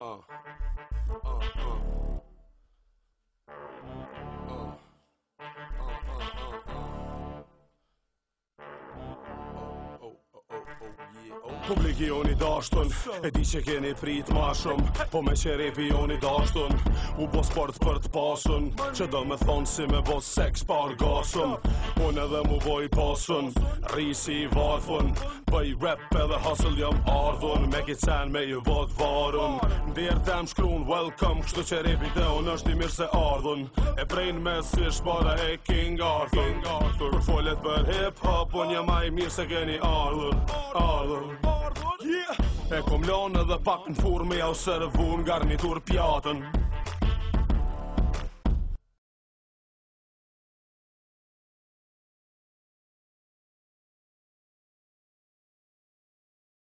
啊。Publiki joni dashtun, e di që keni prit ma shum Po me që repi joni dashtun, u bo sport për të pasun Që do me thonë si me bo seks par gasun Unë edhe mu boj pasun, risi i varfun i rap edhe hustle jam ardhun Me ki cen me ju bot varun Ndjerë tem shkruun welcome Kështu që repi dhe unë është i mirë se ardhun E brejnë me si shpada e King Arthur Kër folet për hip hop, unë jam a i mirë se keni ardhun Ardhun E kom lanë edhe pak në furme Ja u në garnitur pjatën